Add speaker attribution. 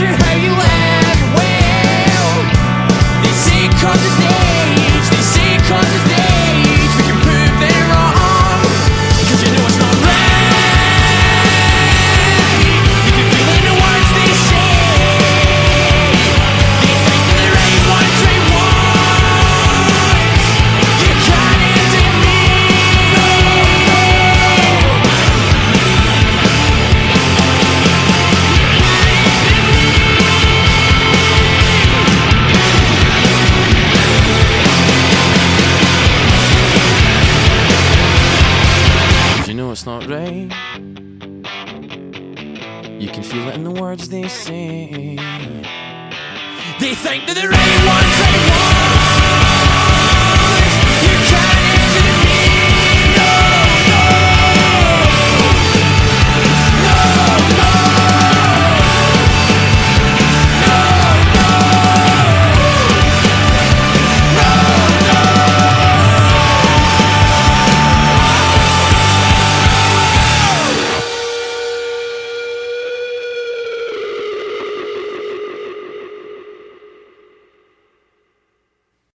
Speaker 1: you it's not right. You can feel it in the words they say. They think that there ain't one, say one.